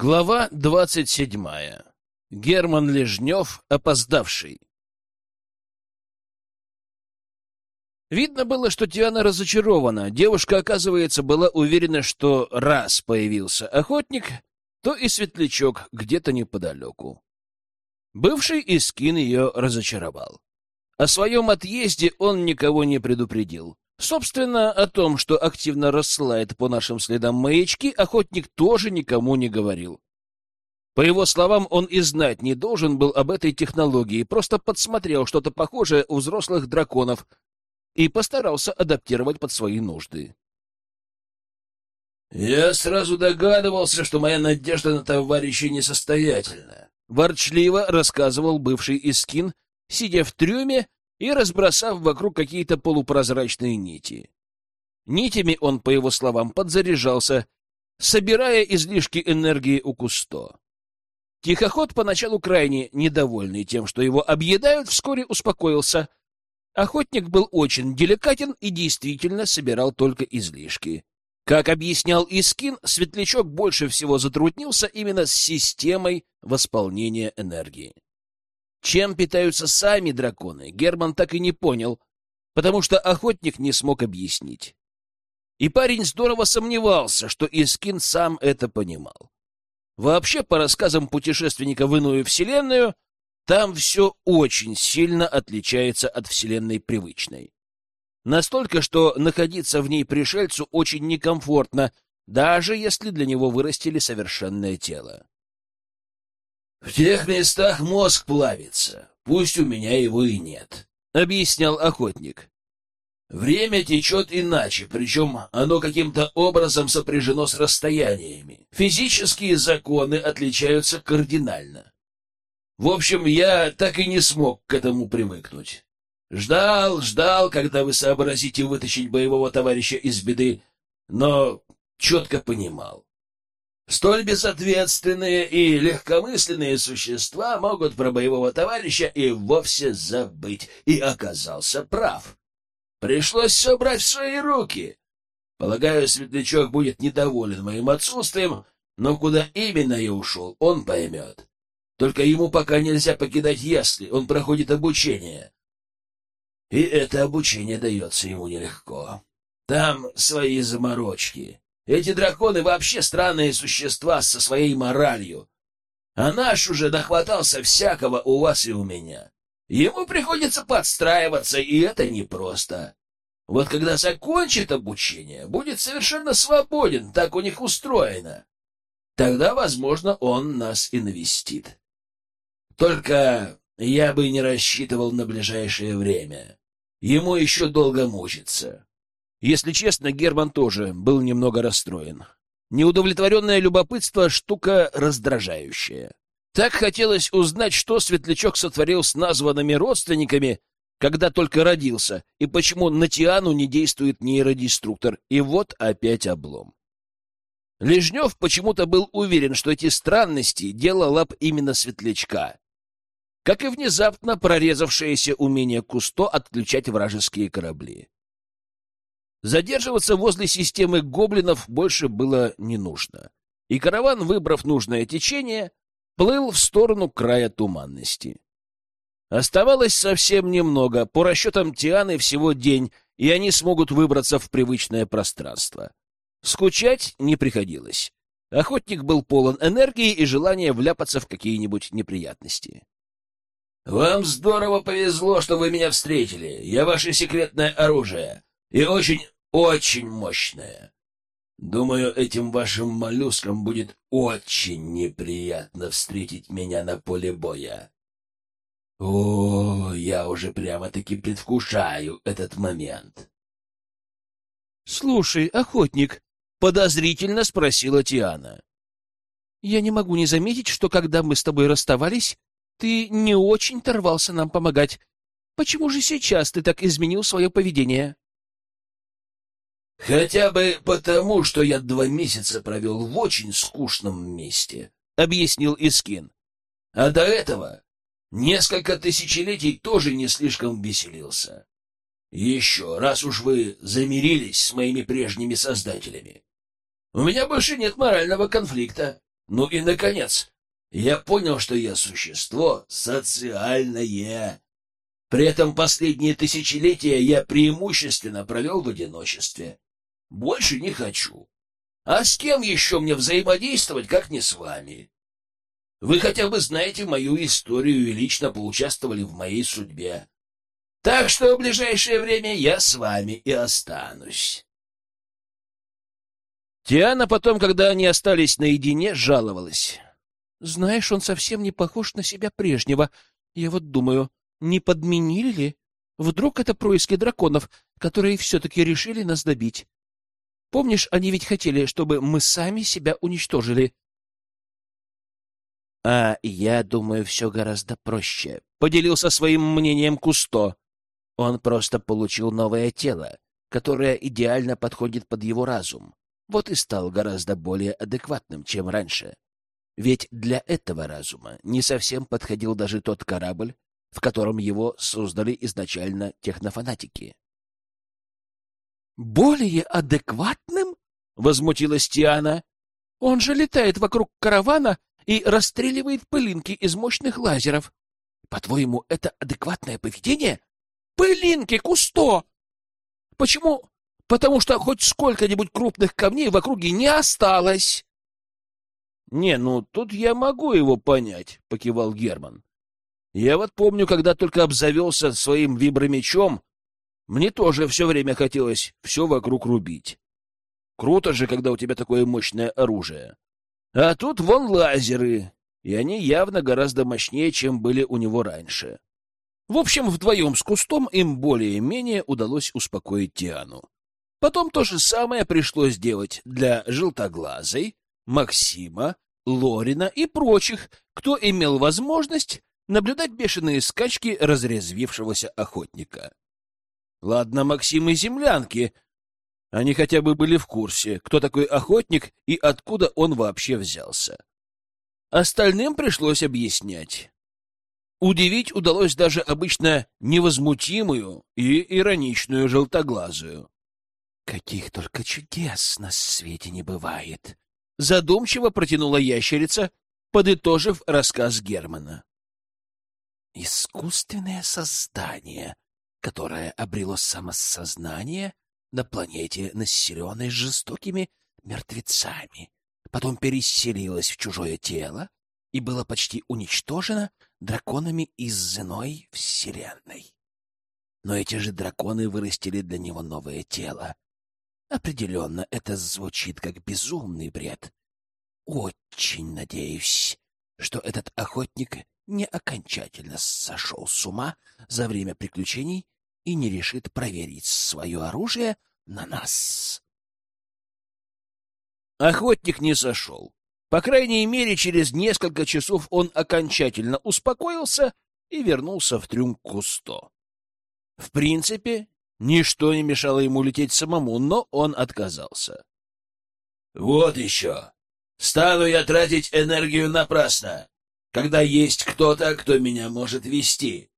Глава двадцать седьмая. Герман Лежнев, опоздавший. Видно было, что Тиана разочарована. Девушка, оказывается, была уверена, что раз появился охотник, то и светлячок где-то неподалеку. Бывший Искин ее разочаровал. О своем отъезде он никого не предупредил. Собственно, о том, что активно рассылает по нашим следам маячки, охотник тоже никому не говорил. По его словам, он и знать не должен был об этой технологии, просто подсмотрел что-то похожее у взрослых драконов и постарался адаптировать под свои нужды. «Я сразу догадывался, что моя надежда на товарища несостоятельна», — ворчливо рассказывал бывший Искин, сидя в трюме и разбросав вокруг какие-то полупрозрачные нити. Нитями он, по его словам, подзаряжался, собирая излишки энергии у Кусто. Тихоход, поначалу крайне недовольный тем, что его объедают, вскоре успокоился. Охотник был очень деликатен и действительно собирал только излишки. Как объяснял Искин, Светлячок больше всего затруднился именно с системой восполнения энергии. Чем питаются сами драконы, Герман так и не понял, потому что охотник не смог объяснить. И парень здорово сомневался, что Искин сам это понимал. Вообще, по рассказам путешественника в иную вселенную, там все очень сильно отличается от вселенной привычной. Настолько, что находиться в ней пришельцу очень некомфортно, даже если для него вырастили совершенное тело. В тех местах мозг плавится, пусть у меня его и нет, — объяснял охотник. Время течет иначе, причем оно каким-то образом сопряжено с расстояниями. Физические законы отличаются кардинально. В общем, я так и не смог к этому привыкнуть. Ждал, ждал, когда вы сообразите вытащить боевого товарища из беды, но четко понимал. Столь безответственные и легкомысленные существа могут про боевого товарища и вовсе забыть. И оказался прав. Пришлось все брать в свои руки. Полагаю, Светлячок будет недоволен моим отсутствием, но куда именно я ушел, он поймет. Только ему пока нельзя покидать ясли, он проходит обучение. И это обучение дается ему нелегко. Там свои заморочки. Эти драконы вообще странные существа со своей моралью. А наш уже дохватался всякого у вас и у меня. Ему приходится подстраиваться, и это непросто. Вот когда закончит обучение, будет совершенно свободен, так у них устроено. Тогда, возможно, он нас и навестит. Только я бы не рассчитывал на ближайшее время. Ему еще долго мучиться. Если честно, Герман тоже был немного расстроен. Неудовлетворенное любопытство — штука раздражающая. Так хотелось узнать, что Светлячок сотворил с названными родственниками, когда только родился, и почему на Тиану не действует нейродеструктор. И вот опять облом. Лежнев почему-то был уверен, что эти странности — дело лап именно Светлячка. Как и внезапно прорезавшееся умение Кусто отключать вражеские корабли. Задерживаться возле системы гоблинов больше было не нужно, и караван, выбрав нужное течение, плыл в сторону края туманности. Оставалось совсем немного, по расчетам Тианы всего день, и они смогут выбраться в привычное пространство. Скучать не приходилось. Охотник был полон энергии и желания вляпаться в какие-нибудь неприятности. «Вам здорово повезло, что вы меня встретили. Я ваше секретное оружие. И очень, очень мощное. Думаю, этим вашим моллюскам будет очень неприятно встретить меня на поле боя. О, я уже прямо-таки предвкушаю этот момент. Слушай, охотник, подозрительно спросила Тиана. Я не могу не заметить, что когда мы с тобой расставались, ты не очень торвался нам помогать. Почему же сейчас ты так изменил свое поведение? Хотя бы потому, что я два месяца провел в очень скучном месте, — объяснил Искин. А до этого несколько тысячелетий тоже не слишком веселился. Еще, раз уж вы замирились с моими прежними создателями, у меня больше нет морального конфликта. Ну и, наконец, я понял, что я существо социальное. При этом последние тысячелетия я преимущественно провел в одиночестве. Больше не хочу. А с кем еще мне взаимодействовать, как не с вами? Вы хотя бы знаете мою историю и лично поучаствовали в моей судьбе. Так что в ближайшее время я с вами и останусь. Тиана потом, когда они остались наедине, жаловалась. Знаешь, он совсем не похож на себя прежнего. Я вот думаю, не подменили ли? Вдруг это происки драконов, которые все-таки решили нас добить? Помнишь, они ведь хотели, чтобы мы сами себя уничтожили? — А я думаю, все гораздо проще. Поделился своим мнением Кусто. Он просто получил новое тело, которое идеально подходит под его разум. Вот и стал гораздо более адекватным, чем раньше. Ведь для этого разума не совсем подходил даже тот корабль, в котором его создали изначально технофанатики. «Более адекватным?» — возмутилась Тиана. «Он же летает вокруг каравана и расстреливает пылинки из мощных лазеров. По-твоему, это адекватное поведение? Пылинки, Кусто! Почему? Потому что хоть сколько-нибудь крупных камней в округе не осталось!» «Не, ну тут я могу его понять», — покивал Герман. «Я вот помню, когда только обзавелся своим вибромечом, мне тоже все время хотелось все вокруг рубить. Круто же, когда у тебя такое мощное оружие. А тут вон лазеры, и они явно гораздо мощнее, чем были у него раньше». В общем, вдвоем с кустом им более-менее удалось успокоить Тиану. Потом то же самое пришлось делать для желтоглазой, Максима, Лорина и прочих, кто имел возможность наблюдать бешеные скачки разрезвившегося охотника. Ладно, Максим и землянки. Они хотя бы были в курсе, кто такой охотник и откуда он вообще взялся. Остальным пришлось объяснять. Удивить удалось даже обычно невозмутимую и ироничную желтоглазую. «Каких только чудес на свете не бывает!» задумчиво протянула ящерица, подытожив рассказ Германа. Искусственное создание, которое обрело самосознание на планете, населенной жестокими мертвецами, потом переселилось в чужое тело и было почти уничтожено драконами из иной вселенной. Но эти же драконы вырастили для него новое тело, Определенно, это звучит как безумный бред. Очень надеюсь, что этот охотник не окончательно сошел с ума за время приключений и не решит проверить свое оружие на нас. Охотник не сошел. По крайней мере, через несколько часов он окончательно успокоился и вернулся в трюм Кусто. В принципе, Ничто не мешало ему лететь самому, но он отказался. «Вот еще! Стану я тратить энергию напрасно, когда есть кто-то, кто меня может вести.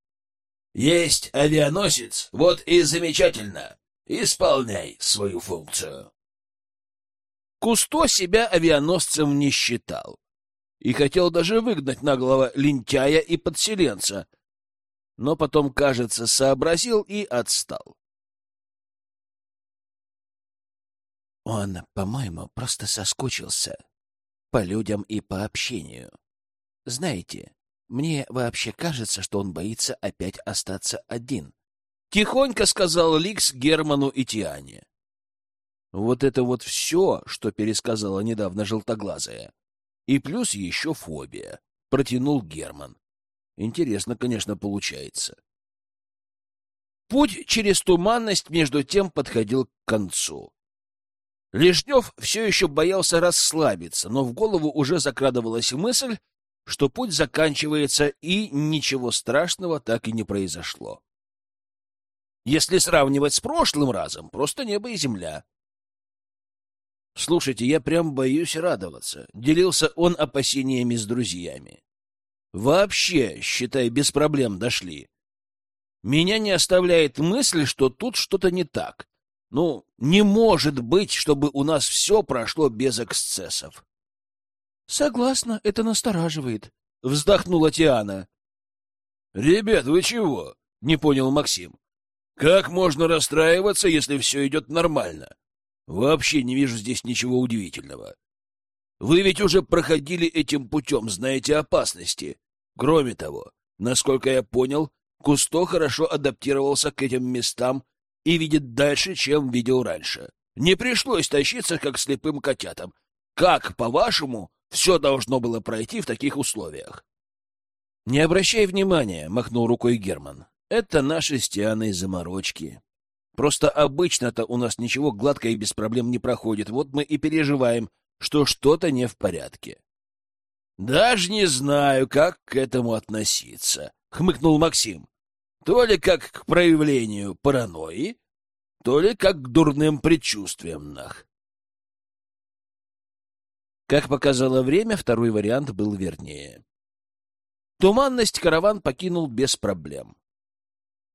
Есть авианосец, вот и замечательно. Исполняй свою функцию». Кусто себя авианосцем не считал и хотел даже выгнать наглого лентяя и подселенца, но потом, кажется, сообразил и отстал. Он, по-моему, просто соскучился. По людям и по общению. Знаете, мне вообще кажется, что он боится опять остаться один. Тихонько сказал Ликс Герману и Тиане. Вот это вот все, что пересказала недавно желтоглазая. И плюс еще фобия. Протянул Герман. Интересно, конечно, получается. Путь через туманность между тем подходил к концу. Лежнев все еще боялся расслабиться, но в голову уже закрадывалась мысль, что путь заканчивается, и ничего страшного так и не произошло. Если сравнивать с прошлым разом, просто небо и земля. Слушайте, я прям боюсь радоваться. Делился он опасениями с друзьями. Вообще, считай, без проблем дошли. Меня не оставляет мысль, что тут что-то не так. Ну, не может быть, чтобы у нас все прошло без эксцессов. — Согласна, это настораживает, — вздохнула Тиана. — Ребят, вы чего? — не понял Максим. — Как можно расстраиваться, если все идет нормально? Вообще не вижу здесь ничего удивительного. Вы ведь уже проходили этим путем, знаете опасности. Кроме того, насколько я понял, Кусто хорошо адаптировался к этим местам и видит дальше, чем видел раньше. Не пришлось тащиться, как слепым котятам. Как, по-вашему, все должно было пройти в таких условиях? — Не обращай внимания, — махнул рукой Герман. — Это наши с Тианой заморочки. Просто обычно-то у нас ничего гладко и без проблем не проходит. Вот мы и переживаем, что что-то не в порядке. — Даже не знаю, как к этому относиться, — хмыкнул Максим. — То ли как к проявлению паранойи, то ли как к дурным предчувствиям нах. Как показало время, второй вариант был вернее. Туманность караван покинул без проблем.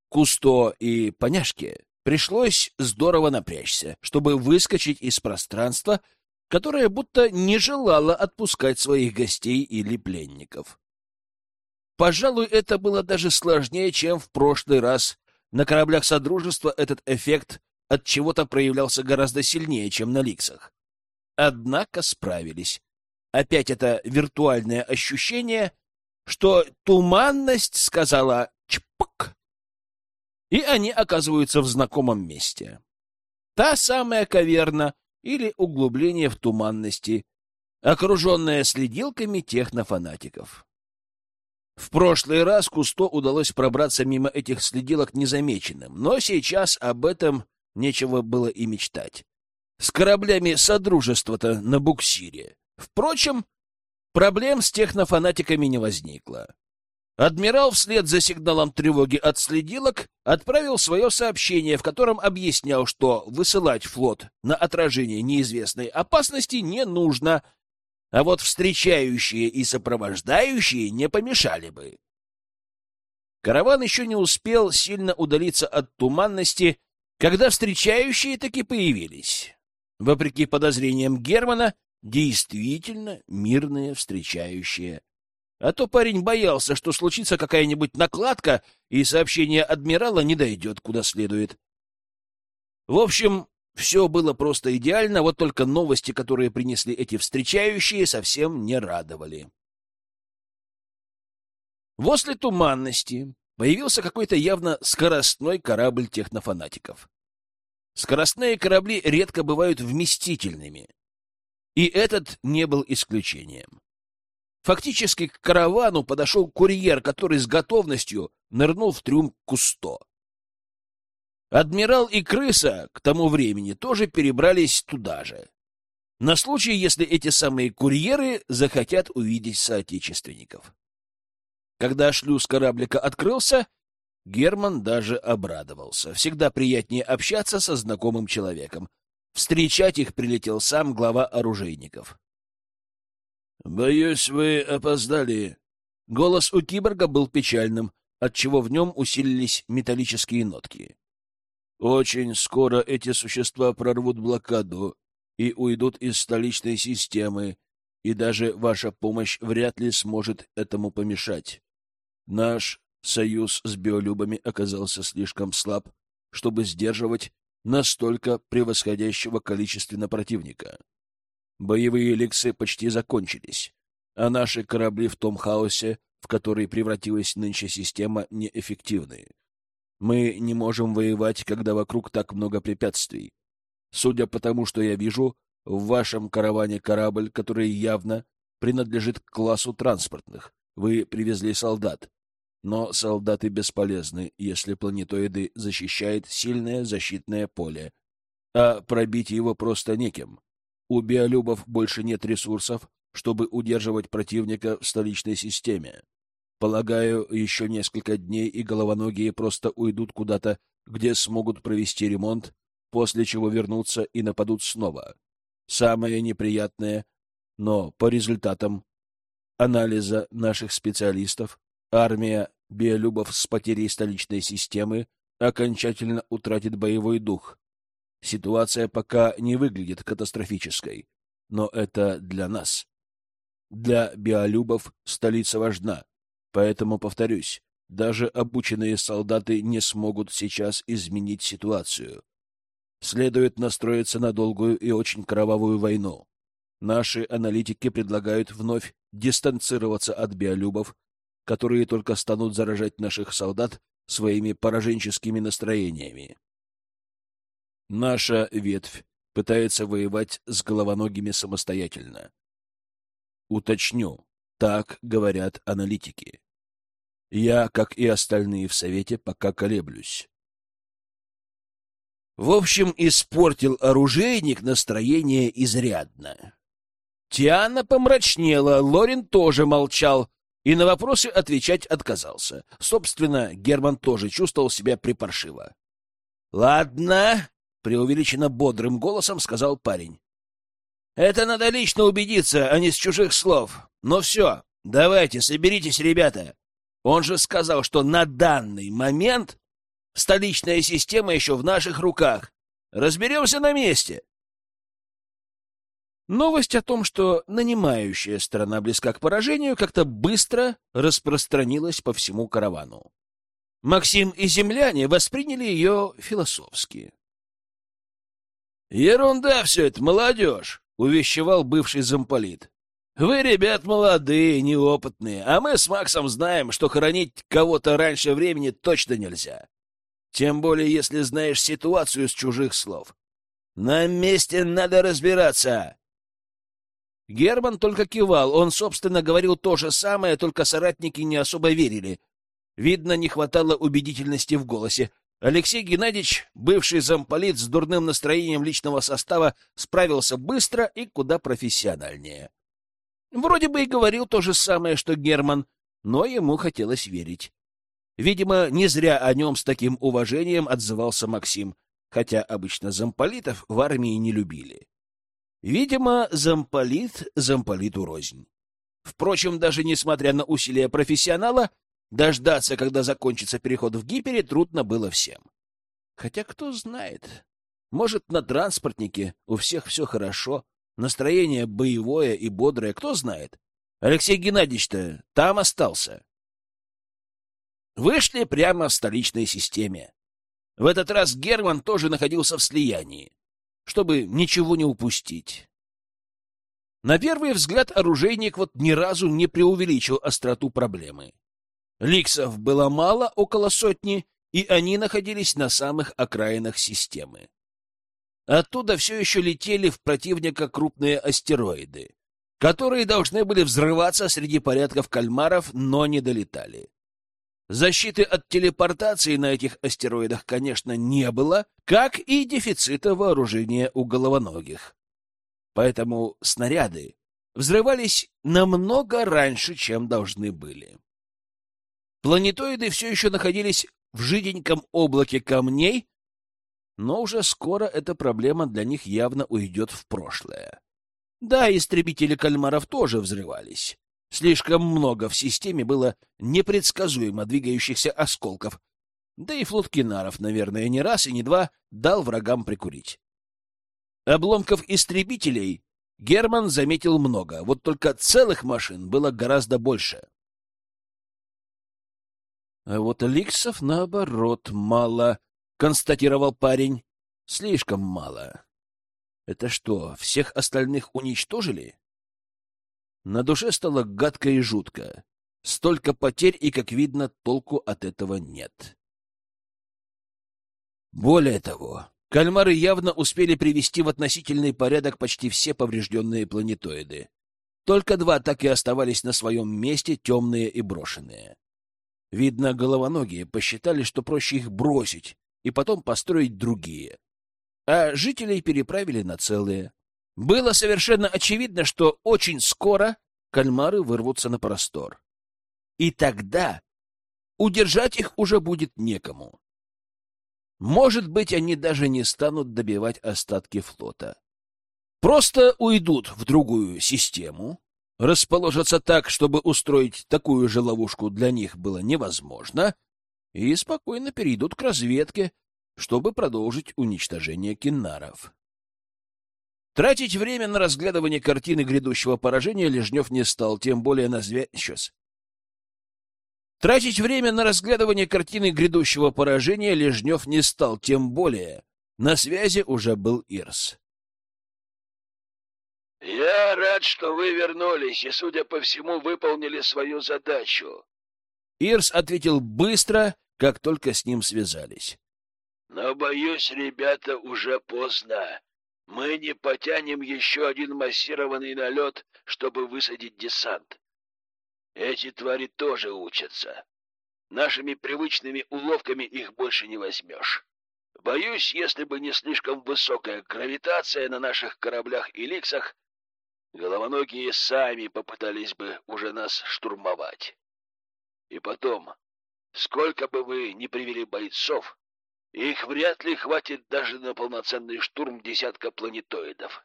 Кусто и Поняшке пришлось здорово напрячься, чтобы выскочить из пространства, которое будто не желало отпускать своих гостей или пленников. Пожалуй, это было даже сложнее, чем в прошлый раз, на кораблях Содружества этот эффект от чего-то проявлялся гораздо сильнее, чем на Ликсах. Однако справились. Опять это виртуальное ощущение, что туманность сказала «чпок», и они оказываются в знакомом месте. Та самая каверна или углубление в туманности, окруженная следилками технофанатиков. В прошлый раз Кусто удалось пробраться мимо этих следилок незамеченным, но сейчас об этом нечего было и мечтать. С кораблями Содружества-то на буксире. Впрочем, проблем с технофанатиками не возникло. Адмирал вслед за сигналом тревоги от следилок отправил свое сообщение, в котором объяснял, что высылать флот на отражение неизвестной опасности не нужно — а вот встречающие и сопровождающие не помешали бы. Караван еще не успел сильно удалиться от туманности, когда встречающие таки появились. Вопреки подозрениям Германа, действительно мирные встречающие. А то парень боялся, что случится какая-нибудь накладка, и сообщение адмирала не дойдет куда следует. В общем, все было просто идеально, вот только новости, которые принесли эти встречающие, совсем не радовали. Возле туманности появился какой-то явно скоростной корабль технофанатиков. Скоростные корабли редко бывают вместительными, и этот не был исключением. Фактически к каравану подошел курьер, который с готовностью нырнул в трюм Кусто. Адмирал и крыса к тому времени тоже перебрались туда же. На случай, если эти самые курьеры захотят увидеть соотечественников. Когда шлюз кораблика открылся, Герман даже обрадовался. Всегда приятнее общаться со знакомым человеком. Встречать их прилетел сам глава оружейников. «Боюсь, вы опоздали». Голос у киборга был печальным, отчего в нем усилились металлические нотки. Очень скоро эти существа прорвут блокаду и уйдут из столичной системы, и даже ваша помощь вряд ли сможет этому помешать. Наш союз с биолюбами оказался слишком слаб, чтобы сдерживать настолько превосходящего количественно противника. Боевые эликсы почти закончились, а наши корабли в том хаосе, в который превратилась нынче система, неэффективны. Мы не можем воевать, когда вокруг так много препятствий. Судя по тому, что я вижу, в вашем караване корабль, который явно принадлежит к классу транспортных. Вы привезли солдат. Но солдаты бесполезны, если планетоиды защищает сильное защитное поле. А пробить его просто неким. У биолюбов больше нет ресурсов, чтобы удерживать противника в столичной системе. Полагаю, еще несколько дней, и головоногие просто уйдут куда-то, где смогут провести ремонт, после чего вернутся и нападут снова. Самое неприятное, но по результатам анализа наших специалистов, армия биолюбов с потерей столичной системы окончательно утратит боевой дух. Ситуация пока не выглядит катастрофической, но это для нас. Для биолюбов столица важна, поэтому, повторюсь, даже обученные солдаты не смогут сейчас изменить ситуацию. Следует настроиться на долгую и очень кровавую войну. Наши аналитики предлагают вновь дистанцироваться от биолюбов, которые только станут заражать наших солдат своими пораженческими настроениями. Наша ветвь пытается воевать с головоногими самостоятельно. Уточню, так говорят аналитики. Я, как и остальные в Совете, пока колеблюсь. В общем, испортил оружейник настроение изрядно. Тиана помрачнела, Лорин тоже молчал и на вопросы отвечать отказался. Собственно, Герман тоже чувствовал себя припаршиво. — Ладно, — преувеличенно бодрым голосом сказал парень. — Это надо лично убедиться, а не с чужих слов. Но все, давайте, соберитесь, ребята. Он же сказал, что на данный момент столичная система еще в наших руках. Разберемся на месте. Новость о том, что нанимающая сторона близка к поражению, как-то быстро распространилась по всему каравану. Максим и земляне восприняли ее философски. «Ерунда все это, молодежь!» — увещевал бывший замполит. «Вы, ребят, молодые, неопытные, а мы с Максом знаем, что хоронить кого-то раньше времени точно нельзя. Тем более, если знаешь ситуацию с чужих слов. На месте надо разбираться!» Герман только кивал, он, собственно, говорил то же самое, только соратники не особо верили. Видно, не хватало убедительности в голосе. Алексей Геннадьевич, бывший замполит с дурным настроением личного состава, справился быстро и куда профессиональнее. Вроде бы и говорил то же самое, что Герман, но ему хотелось верить. Видимо, не зря о нем с таким уважением отзывался Максим, хотя обычно замполитов в армии не любили. Видимо, замполит замполиту рознь. Впрочем, даже несмотря на усилия профессионала, дождаться, когда закончится переход в гипере, трудно было всем. Хотя кто знает, может, на транспортнике у всех все хорошо, настроение боевое и бодрое, кто знает. Алексей Геннадьевич-то там остался. Вышли прямо в столичной системе. В этот раз Герман тоже находился в слиянии чтобы ничего не упустить. На первый взгляд оружейник вот ни разу не преувеличил остроту проблемы. Ликсов было мало, около сотни, и они находились на самых окраинах системы. Оттуда все еще летели в противника крупные астероиды, которые должны были взрываться среди порядков кальмаров, но не долетали. Защиты от телепортации на этих астероидах, конечно, не было, как и дефицита вооружения у головоногих. Поэтому снаряды взрывались намного раньше, чем должны были. Планетоиды все еще находились в жиденьком облаке камней, но уже скоро эта проблема для них явно уйдет в прошлое. Да, истребители кальмаров тоже взрывались. Слишком много в системе было непредсказуемо двигающихся осколков, да и флот кинаров, наверное, не раз и не два дал врагам прикурить. Обломков истребителей Герман заметил много, вот только целых машин было гораздо больше. А вот ликсов, наоборот, мало, констатировал парень. Слишком мало. Это что, всех остальных уничтожили? На душе стало гадко и жутко. Столько потерь, и, как видно, толку от этого нет. Более того, кальмары явно успели привести в относительный порядок почти все поврежденные планетоиды. Только два так и оставались на своем месте, темные и брошенные. Видно, головоногие посчитали, что проще их бросить и потом построить другие. А жителей переправили на целые. Было совершенно очевидно, что очень скоро кальмары вырвутся на простор. И тогда удержать их уже будет некому. Может быть, они даже не станут добивать остатки флота. Просто уйдут в другую систему, расположатся так, чтобы устроить такую же ловушку для них было невозможно, и спокойно перейдут к разведке, чтобы продолжить уничтожение киннаров. Тратить время на разглядывание картины грядущего поражения Лежнев не стал, тем более на связь... Сейчас. Тратить время на разглядывание картины грядущего поражения Лежнев не стал, тем более на связи уже был Ирс. «Я рад, что вы вернулись и, судя по всему, выполнили свою задачу». Ирс ответил быстро, как только с ним связались. «Но, боюсь, ребята, уже поздно. Мы не потянем еще один массированный налет, чтобы высадить десант. Эти твари тоже учатся. Нашими привычными уловками их больше не возьмешь. Боюсь, если бы не слишком высокая гравитация на наших кораблях и ликсах, Головоногие сами попытались бы уже нас штурмовать. И потом, сколько бы вы ни привели бойцов, их вряд ли хватит даже на полноценный штурм десятка планетоидов.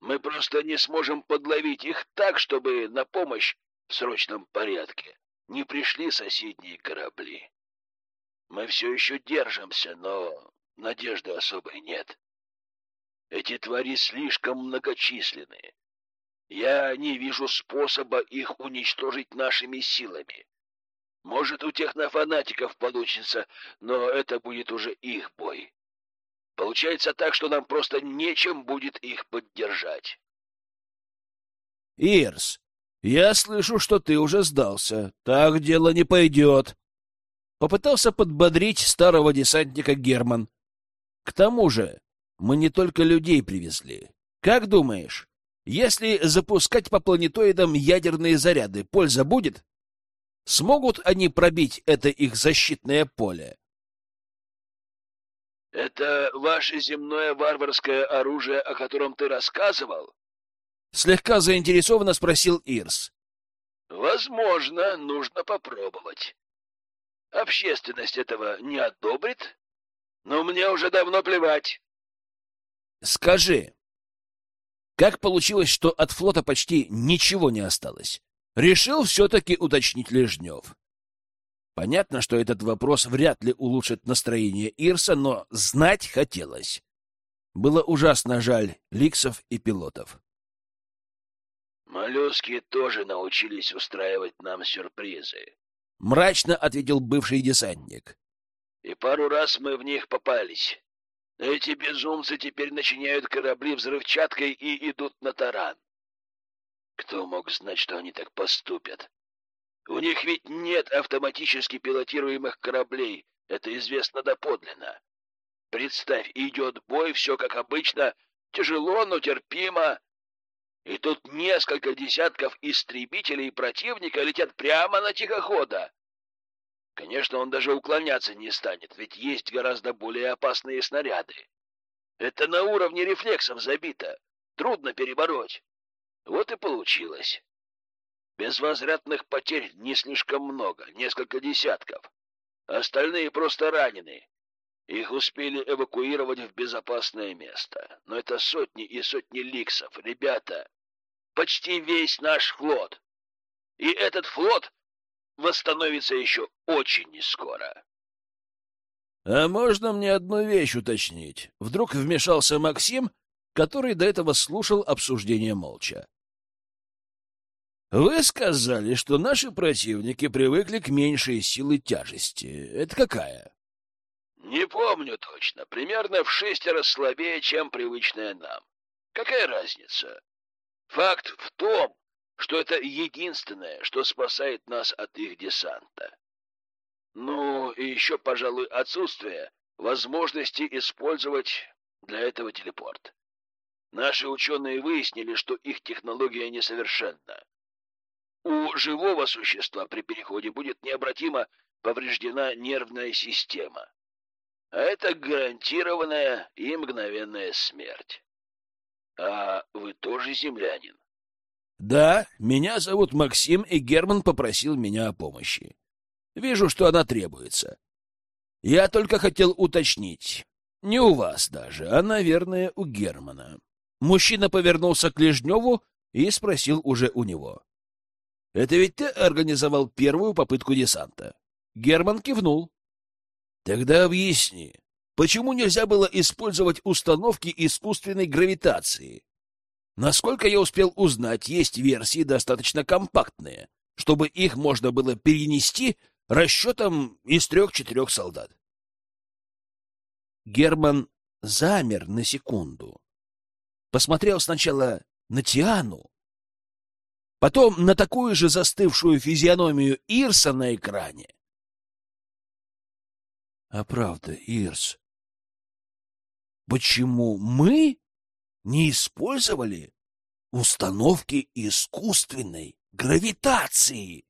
Мы просто не сможем подловить их так, чтобы на помощь в срочном порядке не пришли соседние корабли. Мы все еще держимся, но надежды особой нет. Эти твари слишком многочисленны. Я не вижу способа их уничтожить нашими силами. Может, у технофанатиков получится, но это будет уже их бой. Получается так, что нам просто нечем будет их поддержать. Ирс, я слышу, что ты уже сдался. Так дело не пойдет. Попытался подбодрить старого десантника Герман. К тому же, мы не только людей привезли. Как думаешь, если запускать по планетоидам ядерные заряды, польза будет? Смогут они пробить это их защитное поле? Это ваше земное варварское оружие, о котором ты рассказывал? Слегка заинтересованно спросил Ирс. Возможно, нужно попробовать. Общественность этого не одобрит, но мне уже давно плевать. Скажи, как получилось, что от флота почти ничего не осталось? Решил все-таки уточнить Лежнев. Понятно, что этот вопрос вряд ли улучшит настроение Ирса, но знать хотелось. Было ужасно жаль ликсов и пилотов. «Моллюски тоже научились устраивать нам сюрпризы», — мрачно ответил бывший десантник. «И пару раз мы в них попались. Эти безумцы теперь начиняют корабли взрывчаткой и идут на таран. Кто мог знать, что они так поступят? У них ведь нет автоматически пилотируемых кораблей, это известно доподлинно. Представь, идет бой, все как обычно, тяжело, но терпимо. И тут несколько десятков истребителей противника летят прямо на тихохода. Конечно, он даже уклоняться не станет, ведь есть гораздо более опасные снаряды. Это на уровне рефлексов забито. Трудно перебороть. Вот и получилось. Безвозвратных потерь не слишком много, несколько десятков. Остальные просто ранены. Их успели эвакуировать в безопасное место. Но это сотни и сотни ликсов. Ребята, почти весь наш флот. И этот флот восстановится еще очень нескоро. А можно мне одну вещь уточнить? Вдруг вмешался Максим, который до этого слушал обсуждение молча. Вы сказали, что наши противники привыкли к меньшей силы тяжести. Это какая? Не помню точно. Примерно в шестеро слабее, чем привычная нам. Какая разница? Факт в том, что это единственное, что спасает нас от их десанта. Ну, и еще, пожалуй, отсутствие возможности использовать для этого телепорт. Наши ученые выяснили, что их технология несовершенна. У живого существа при переходе будет необратимо повреждена нервная система. А это гарантированная и мгновенная смерть. А вы тоже землянин? Да, меня зовут Максим, и Герман попросил меня о помощи. Вижу, что она требуется. Я только хотел уточнить. Не у вас даже, а, наверное, у Германа. Мужчина повернулся к Лежневу и спросил уже у него. — Это ведь ты организовал первую попытку десанта? Герман кивнул. — Тогда объясни, почему нельзя было использовать установки искусственной гравитации? Насколько я успел узнать, есть версии достаточно компактные, чтобы их можно было перенести расчетом из трех-четырех солдат. Герман замер на секунду. Посмотрел сначала на Тиану, потом на такую же застывшую физиономию Ирса на экране. А правда, Ирс, почему мы не использовали установки искусственной гравитации?